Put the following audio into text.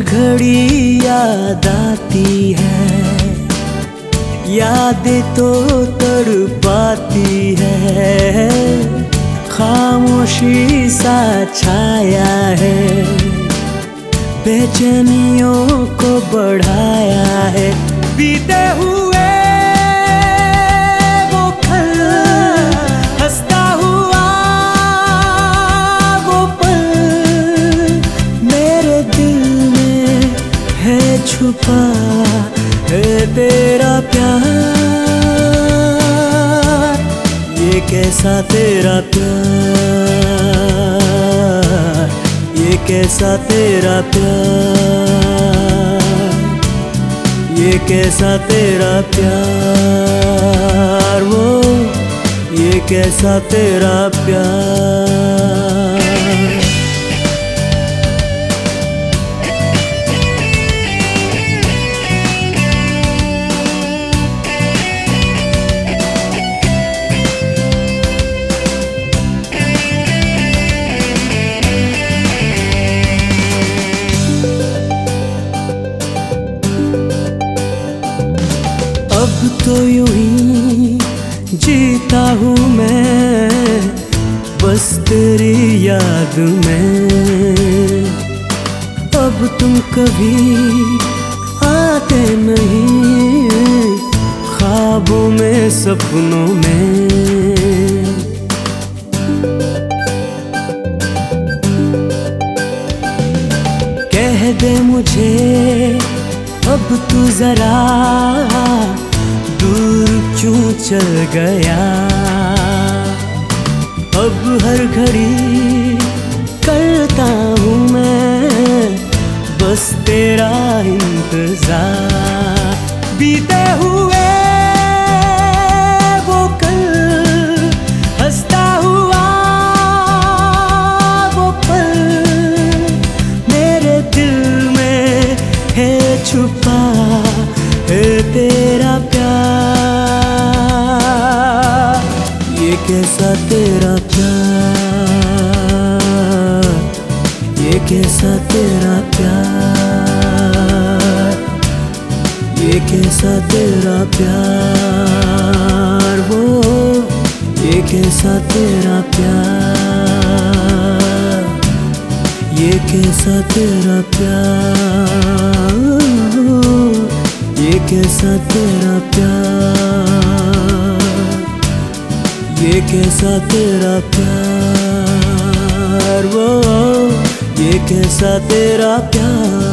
घड़ी याद आती है। याद तो तड़ पाती है। खामोशी सा छाया है। बेचैनियों को बढ़ाया है। बीते छुपा है तेरा प्यार। ये कैसा तेरा प्यार? ये कैसा तेरा प्यार? ये कैसा तेरा प्यार? वो, ये कैसा तेरा प्यार? तो यूँ ही जीता हूँ मैं। बस तेरी याद में अब तुम कभी आते नहीं। ख्वाबों में, सपनों में। कह दे मुझे, अब तू जरा चल गया। अब हर घड़ी करता हूँ मैं, बस तेरा इंतज़ार। बीते हुए वो कल, हंसता हुआ वो पल, मेरे दिल में है छुपा है तेरा कैसा तेरा प्यार, ये कैसा तेरा प्यार, ये कैसा तेरा प्यार, वो, ये कैसा तेरा प्यार, ये कैसा तेरा प्यार, ये कैसा तेरा प्यार। ये कैसा तेरा प्यार? वो ये कैसा तेरा प्यार?